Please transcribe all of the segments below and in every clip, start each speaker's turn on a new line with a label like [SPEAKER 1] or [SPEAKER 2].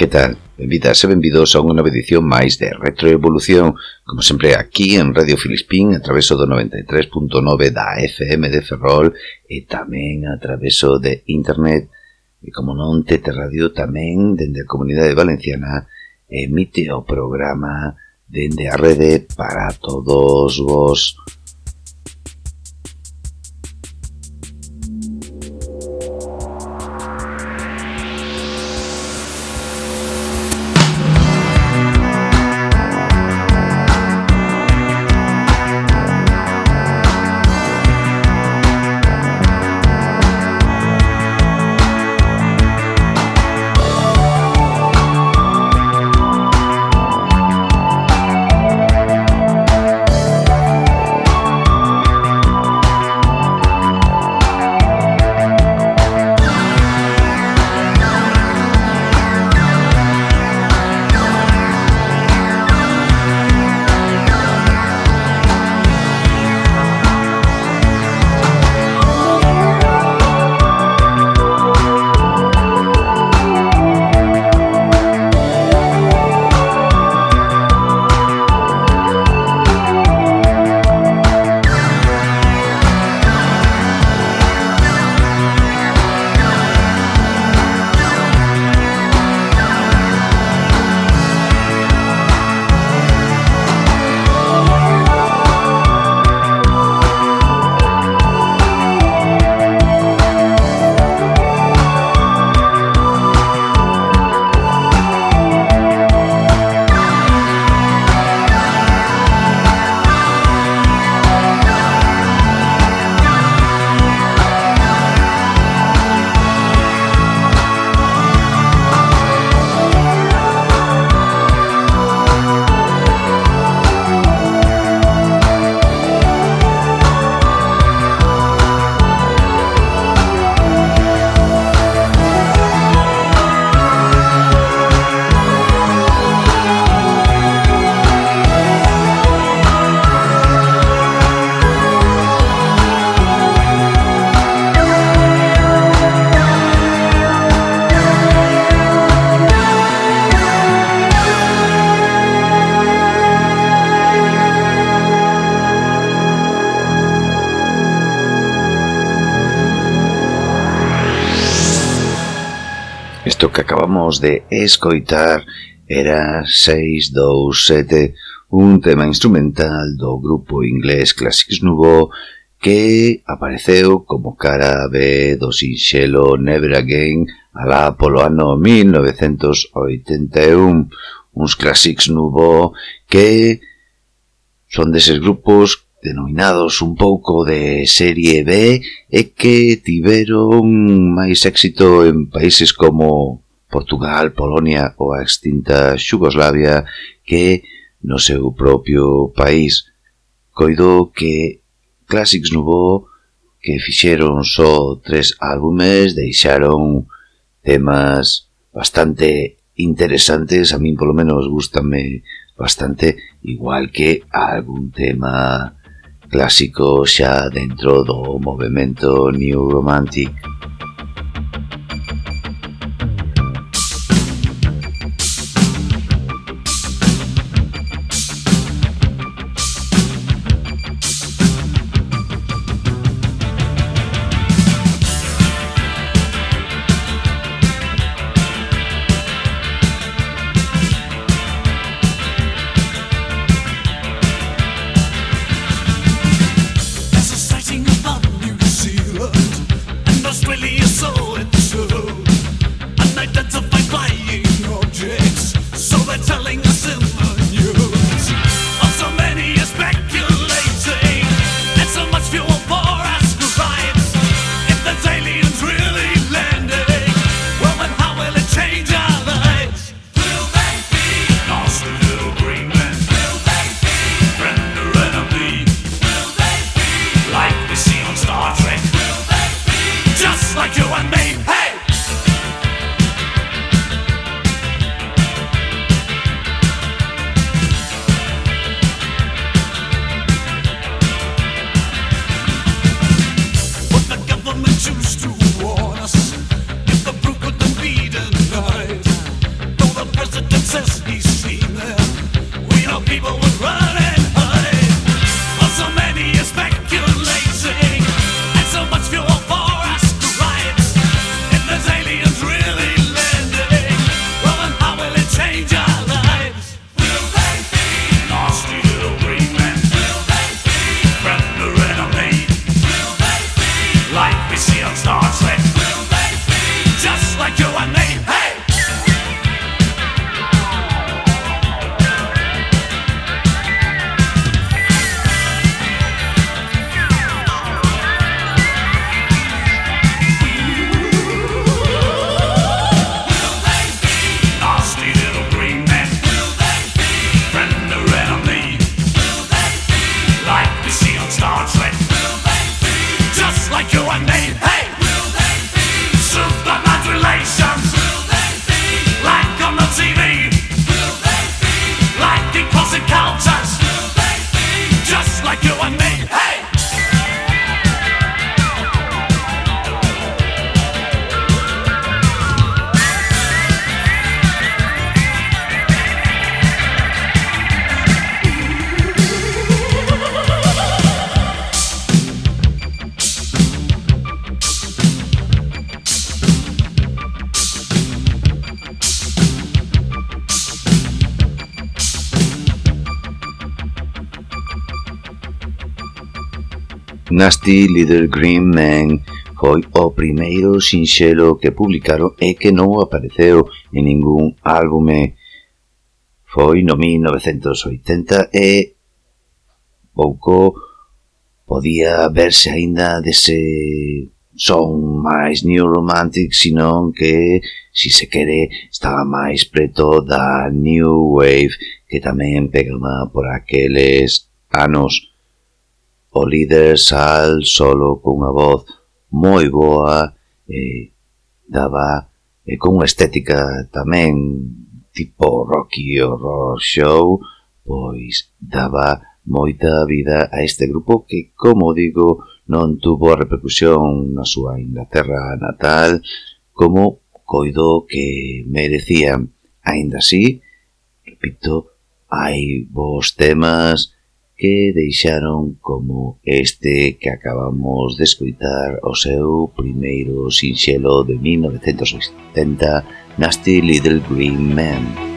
[SPEAKER 1] Que tal? Benvidas e benvidos a unha nova edición máis de Retroevolución, como sempre aquí en Radio Filispín, a traveso do 93.9 da FM de Ferrol e tamén a traveso de Internet e como non Tete Radio tamén dende a Comunidade Valenciana emite o programa dende a rede para todos vos. acabamos de escoitar era 627, un tema instrumental do grupo inglés Classics Nouveau que apareceu como cara B do sinxelo Never Again alá polo ano 1981, uns Classics Nouveau que son deses grupos denominados un pouco de serie B e que tiveron máis éxito en países como Portugal, Polonia ou a extinta Xugoslavia que no seu propio país. Coido que Classics Nouveau que fixeron só tres álbumes deixaron temas bastante interesantes, a min polo menos gustame bastante, igual que algún tema clásico xa dentro do movimento New Romantic.
[SPEAKER 2] Nasty Little Green Man foi o primeiro sinxelo que publicaron e que non apareceu en ningún álbume. Foi no 1980 e pouco podía verse aínda dese son máis New Romantic, senón que, si se quere, estaba máis preto da New Wave, que tamén pegaba por aqueles anos O líder sal solo cunha voz moi boa e daba e con unha estética tamén tipo Rocky Horror Show, pois daba moita vida a este grupo que, como digo, non tuvo a repercusión na súa Inglaterra natal como coido que merecían. Ainda así, repito, hai vos temas, que deixaron como este que acabamos de escoitar o seu primeiro sinxelo de 1970 Nasty Little Green Man.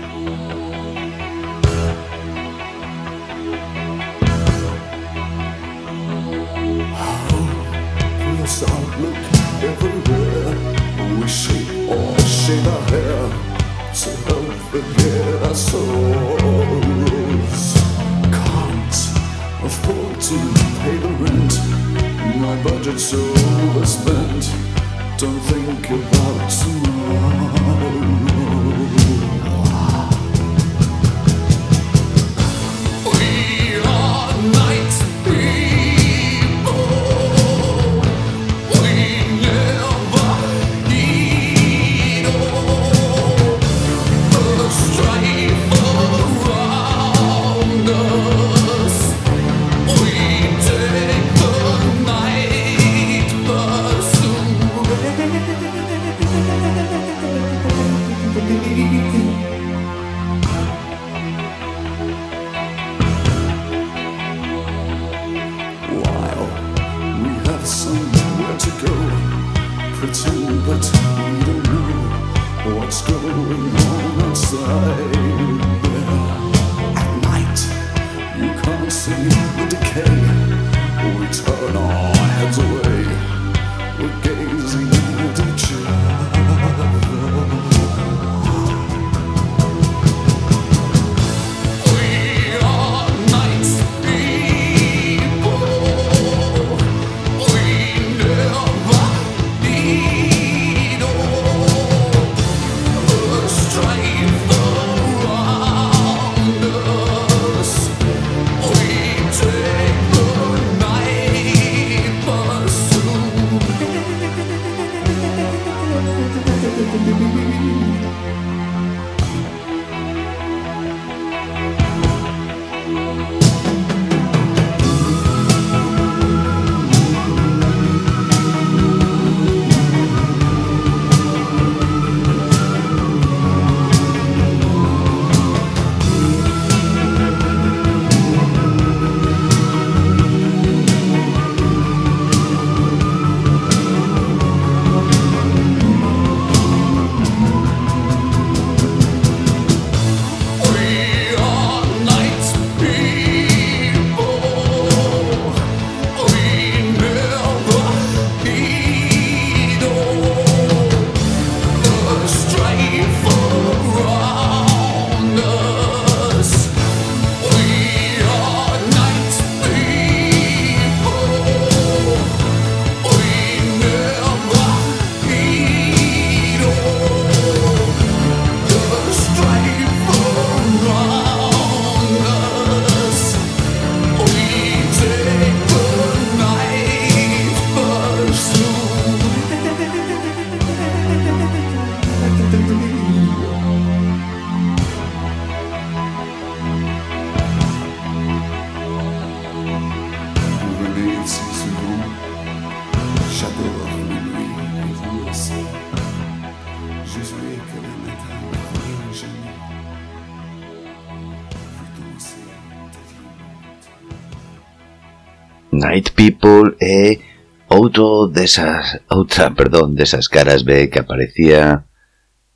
[SPEAKER 2] outra, perdón, desas caras B que aparecía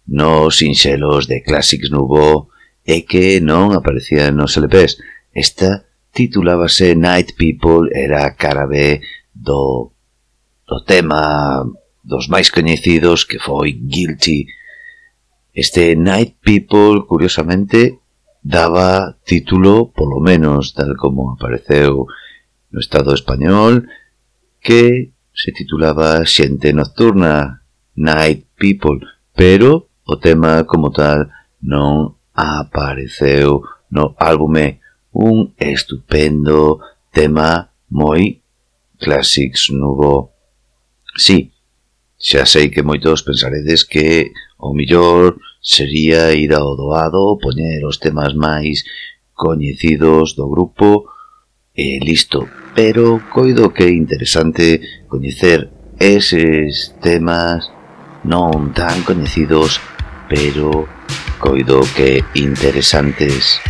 [SPEAKER 2] nos sinxelos de Classics Nubo e que non aparecía nos LPs. Esta titulábase Night People, era a cara B
[SPEAKER 1] do, do tema dos máis coñecidos que foi Guilty. Este Night People, curiosamente, daba título, polo menos tal como apareceu no Estado español, que se titulaba Xente Nocturna, Night People, pero o tema como tal non apareceu no álbume un estupendo tema moi classics nubo. Sí, xa sei que moitos pensaredes que o millor sería ir ao doado, poñer os temas máis coñecidos do grupo e listo. Pero coido que é interesante coñecer eses temas non tan coñecidos, pero coido que interesantes.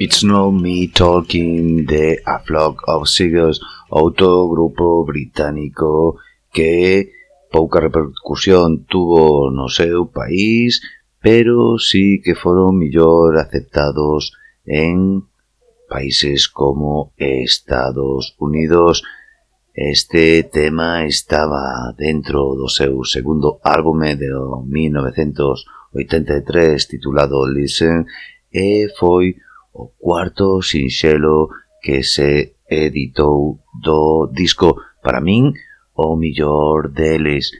[SPEAKER 1] It's No Me Talking de A Flock of Seagulls, outro grupo británico que pouca repercusión tuvo no seu país, pero sí que foron millor aceptados en países como Estados Unidos. Este tema estaba dentro do seu segundo álbum de 1983 titulado Listen e foi o cuarto sinxelo que se editou do disco. Para min, o millor deles,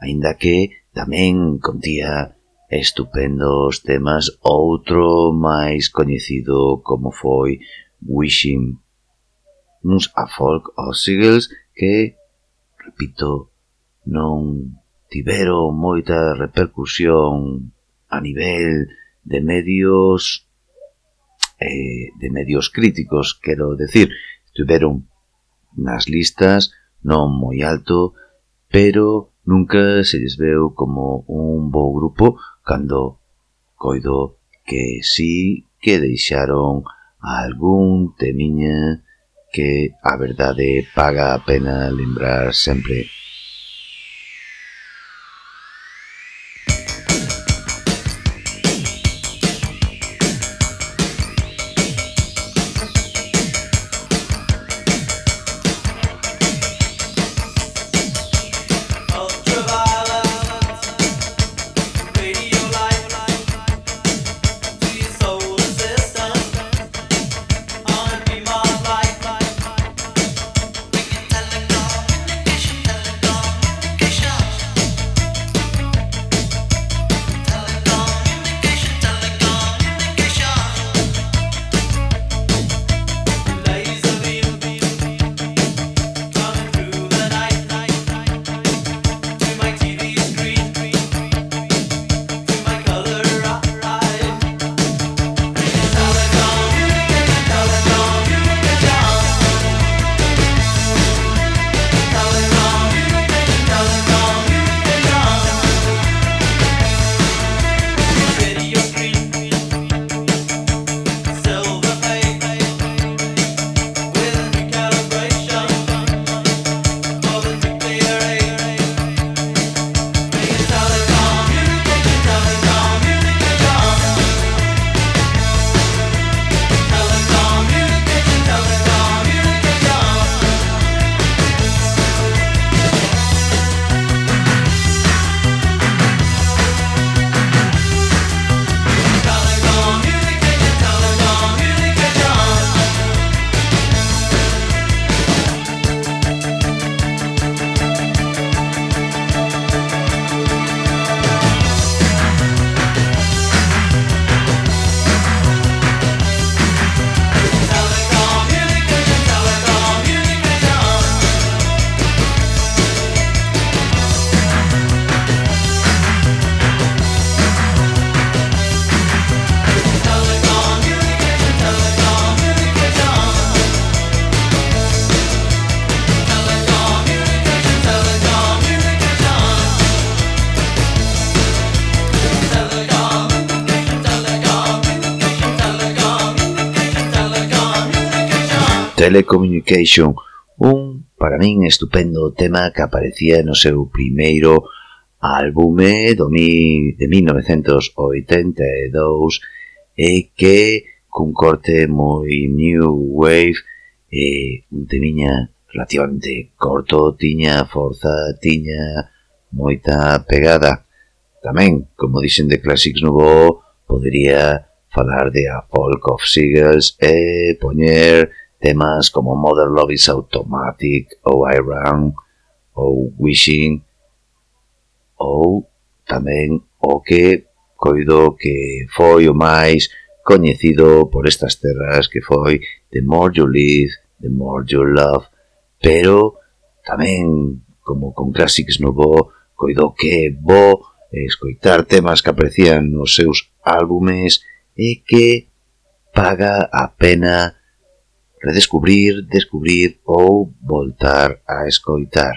[SPEAKER 1] aínda que tamén contía estupendos temas outro máis coñecido como foi Wishing. Uns a folk aos singles que, repito, non tiveron moita repercusión a nivel de medios eh, de medios críticos, quero decir, tiveron nas listas non moi alto, pero nunca se les veu como un bo grupo cando coido que sí que deixaron algún temiña que a verdade paga a pena lembrar sempre. Telecommunication, un, para min, estupendo tema que aparecía no seu primeiro álbume do mi, de 1982 e que cun corte moi new wave e un temiña relativamente corto, tiña forza, tiña moita pegada. Tamén, como dixen de Classics Nouveau, podería falar de A Folk of Seagulls e poñer temas como Mother Love is Automatic oh, ou Iran ou oh, Wishing ou tamén o que coido que foi o máis coñecido por estas terras que foi The More You Live, The More You Love, pero tamén como con Classics no bo, coido que bo escoitar temas que aparecían nos seus álbumes e que paga a pena redescubrir, descubrir ou voltar a escoitar.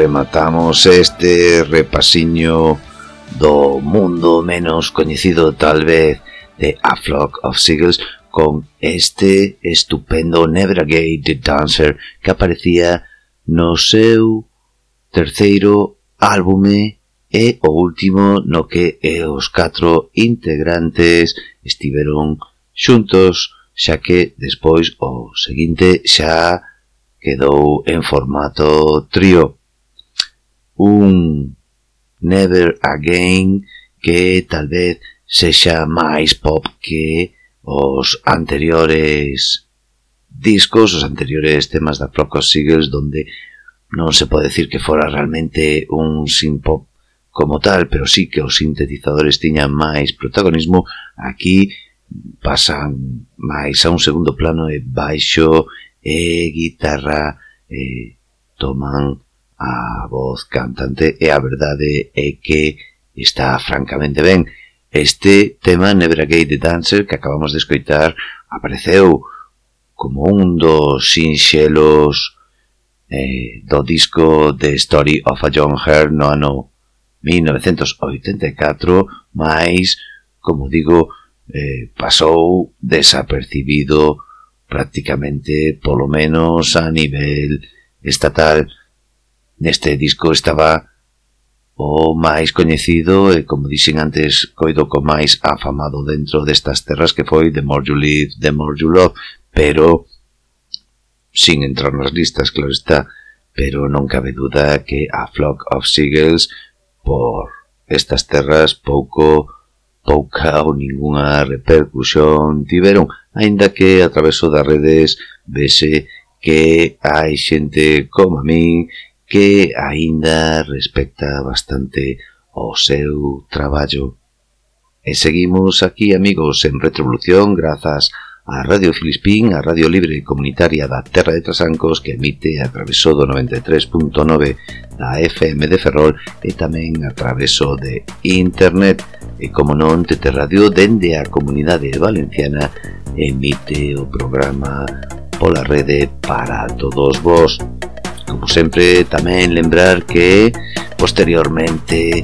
[SPEAKER 1] rematamos este repasiño do mundo menos coñecido tal vez de A Flock of Seagulls con este estupendo Nebra The Dancer que aparecía no seu terceiro álbume e o último no que e os catro integrantes estiveron xuntos xa que despois o seguinte xa quedou en formato trío un Never Again que tal vez sexa máis pop que os anteriores discos, os anteriores temas da Flock of Seagulls donde non se pode decir que fora realmente un synth-pop como tal, pero sí que os sintetizadores tiñan máis protagonismo, aquí pasan máis a un segundo plano e baixo e guitarra e toman a voz cantante e a verdade é que está francamente ben. Este tema Nebra Gate Dancer que acabamos de escoitar apareceu como un dos sinxelos eh, do disco The Story of a John Hare no ano 1984, mais, como digo, eh, pasou desapercibido prácticamente, polo menos a nivel estatal. Neste disco estaba o máis coñecido e, como dixen antes, coido co máis afamado dentro destas terras que foi The More You Live, The More You Love, pero sin entrar nas listas, claro está, pero non cabe duda que a Flock of Seagulls por estas terras pouco pouca ou ninguna repercusión tiveron, aínda que a traveso das redes vese que hai xente como a min que aínda respecta bastante o seu traballo. E seguimos aquí, amigos, en Retrovolución, grazas a Radio Filispín, a Radio Libre Comunitaria da Terra de Trasancos que emite a traveso do 93.9 da FM de Ferrol e tamén a traveso de Internet e como non Tete Radio dende a Comunidade Valenciana emite o programa pola rede para todos vos. Como sempre, tamén lembrar que posteriormente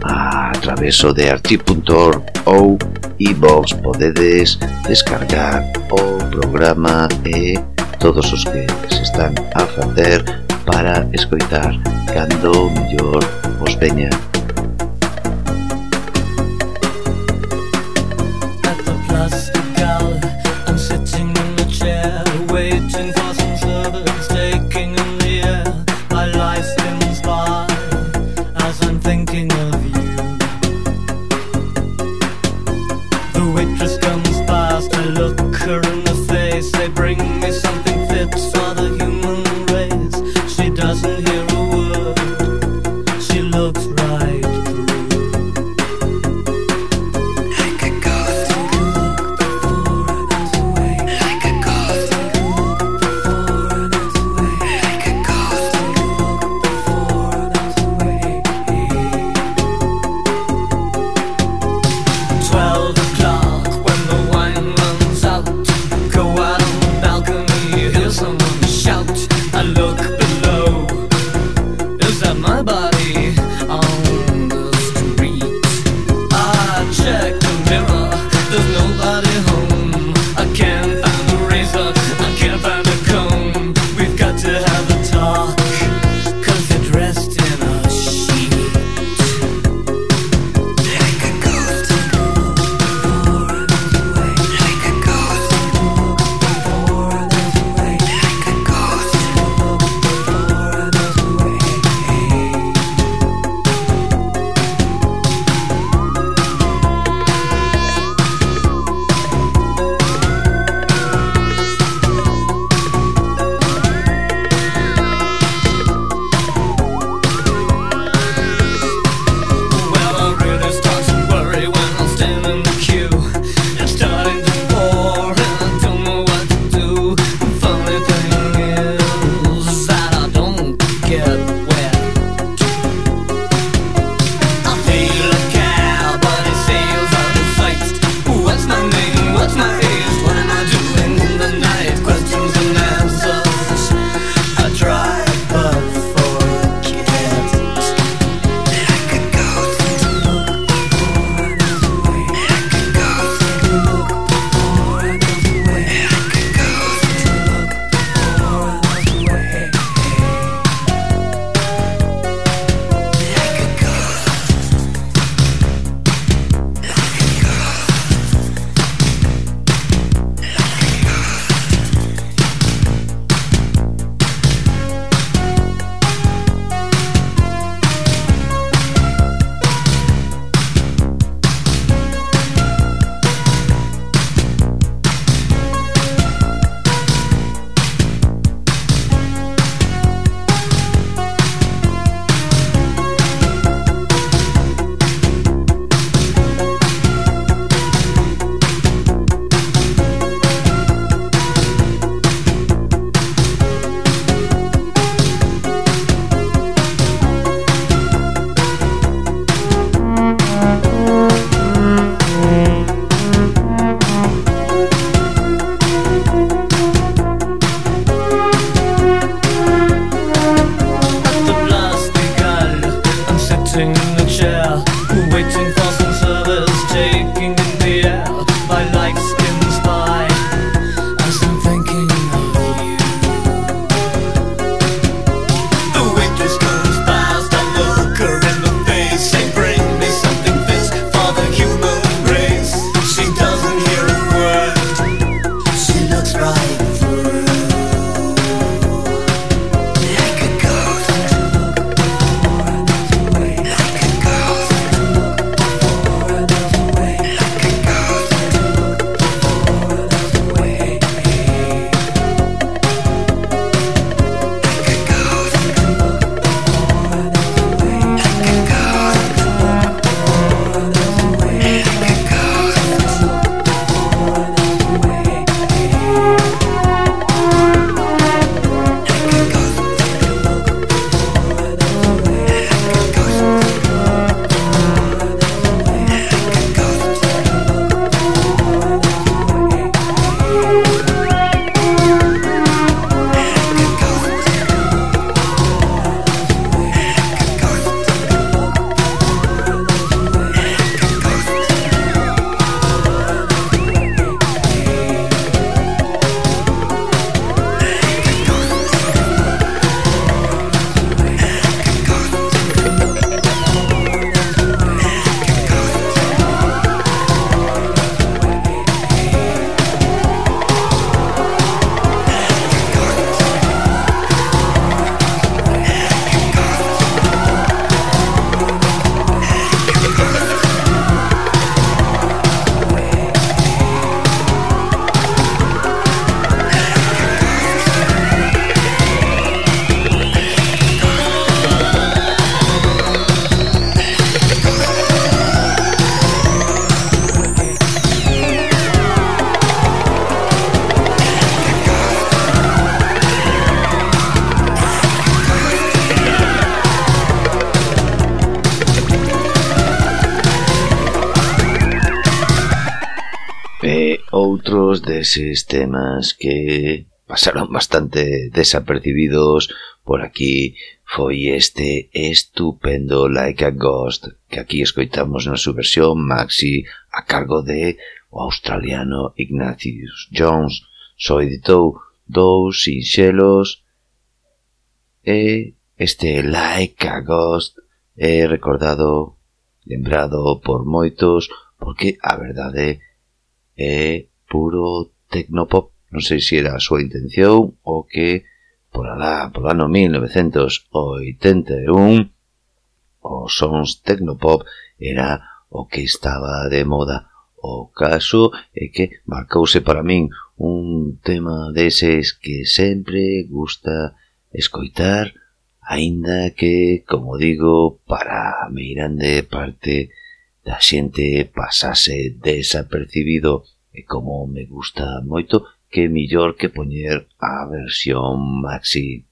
[SPEAKER 1] a traveso de archive.org ou iVox podedes descargar o programa e todos os que se están a facer para escoitar cando mellor os veña. deses temas que pasaron bastante desapercibidos. Por aquí foi este estupendo Like a Ghost que aquí escoitamos na súa versión maxi a cargo de o australiano Ignatius Jones. Só editou dous sinxelos e este Like a Ghost é recordado lembrado por moitos porque a verdade é puro Tecnopop, non sei se era a súa intención ou que por alá, por ano 1981, os sons Tecnopop era o que estaba de moda. O caso é que marcouse para min un tema deses que sempre gusta escoitar, aínda que, como digo, para a meirande parte da xente pasase desapercibido e como me gusta moito, que mellor que poñer a versión maxi.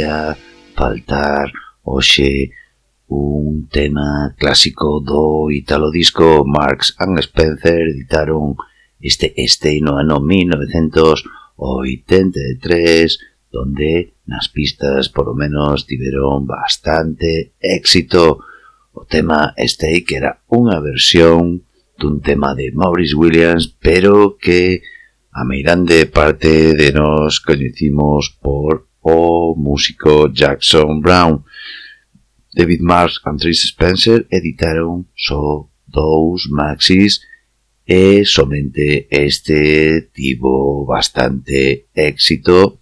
[SPEAKER 1] podía faltar hoxe un tema clásico do italo disco. Marx and Spencer editaron este este no ano 1983 donde nas pistas por lo menos tiveron bastante éxito. O tema este que era unha versión dun tema de Maurice Williams pero que a meirande parte de nos coñecimos por o músico Jackson Brown. David Marsh and Trace Spencer editaron só dous maxis e somente este tivo bastante éxito.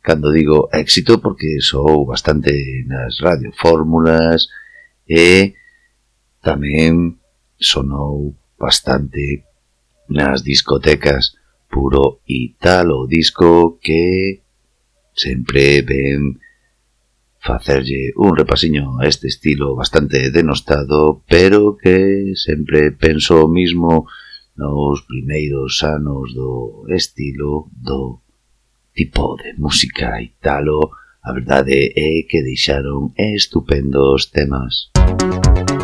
[SPEAKER 1] Cando digo éxito porque sou bastante nas radiofórmulas e tamén sonou bastante nas discotecas puro italo disco que sempre ben facerlle un repasiño a este estilo bastante denostado, pero que sempre penso o mismo nos primeiros anos do estilo do tipo de música italo, a verdade é que deixaron estupendos temas. Música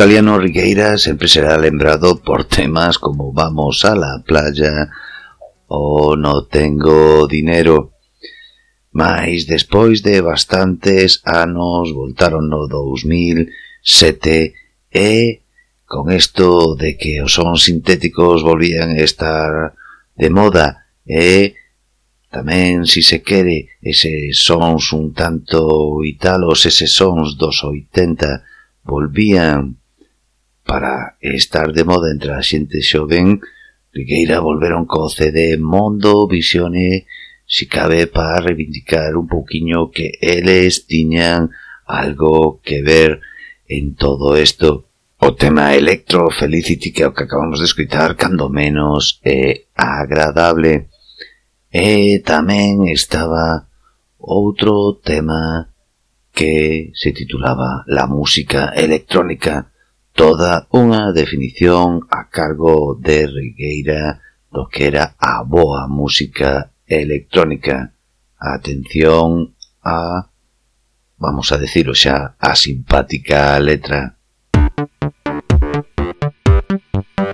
[SPEAKER 1] italiano Rigueira sempre será lembrado por temas como Vamos a la playa ou No tengo dinero. Mais despois de bastantes anos voltaron no 2007 e con isto de que os sons sintéticos volvían a estar de moda e tamén, si se quere, eses sons un tanto italos, eses sons dos 80 volvían para estar de moda entre a xente xoven Rigueira volveron volver CD Mondo Visione si cabe para reivindicar un pouquiño que eles tiñan algo que ver en todo isto. O tema Electro Felicity que é o que acabamos de escutar cando menos é agradable. E tamén estaba outro tema que se titulaba La música electrónica toda unha definición a cargo de Rigueira do que era a boa música electrónica. Atención a, vamos a decirlo xa, a simpática letra. Thank you.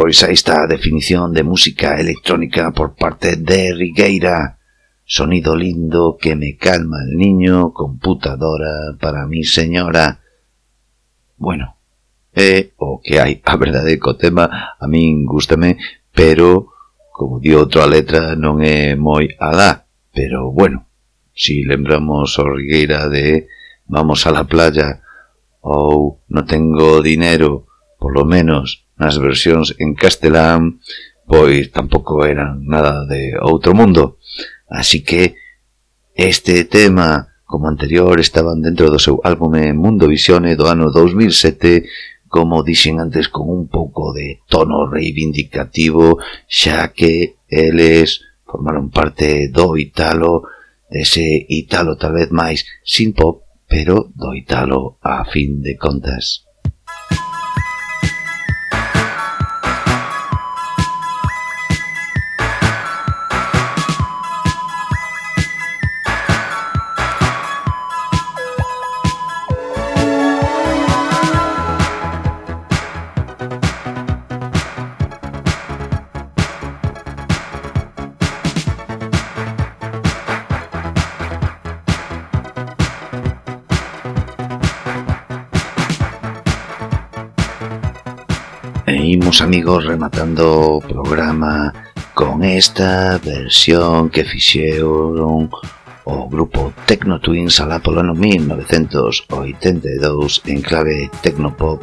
[SPEAKER 1] Pois aí está a definición de música electrónica por parte de Rigueira. Sonido lindo que me calma el niño, computadora para mi señora. Bueno, é o que hai a verdade co tema, a min gustame, pero, como di outra letra, non é moi alá. Pero, bueno, si lembramos o Rigueira de vamos a la playa ou non tengo dinero, por lo menos nas versións en castelán, pois tampouco eran nada de outro mundo. Así que este tema, como anterior, estaban dentro do seu álbume Mundo Visione do ano 2007, como dixen antes, con un pouco de tono reivindicativo, xa que eles formaron parte do Italo, dese Italo tal vez máis sin pop, pero do Italo a fin de contas. estamos amigos rematando o programa con esta versión que fixeron o grupo Tecno Twins alá polo ano 1982 en clave Tecnopop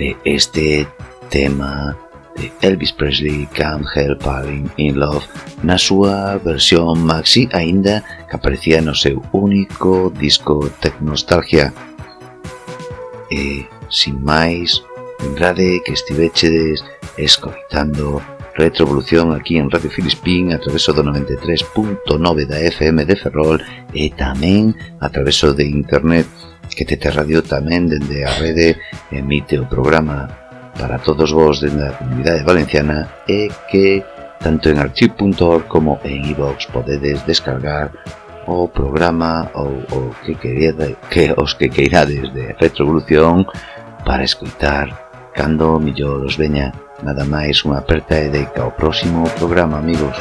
[SPEAKER 1] de este tema de Elvis Presley Can't Help Falling in Love na súa versión maxi aínda que aparecía no seu único disco Tecnostalgia. E sin máis Lembrade que estivechedes escoitando Retrovolución aquí en Radio Filispín a traveso do 93.9 da FM de Ferrol e tamén a traveso de internet que Tete Radio tamén dende a rede emite o programa para todos vos dende a comunidade valenciana e que tanto en archive.org como en iVox podedes descargar o programa ou o que querede, que os que queirades de Retrovolución para escoitar cando millor os veña. Nada máis, unha aperta e deica ao próximo programa, amigos.